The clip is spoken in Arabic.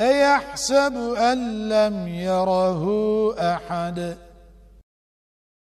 أيحسب أن لم يره أحد؟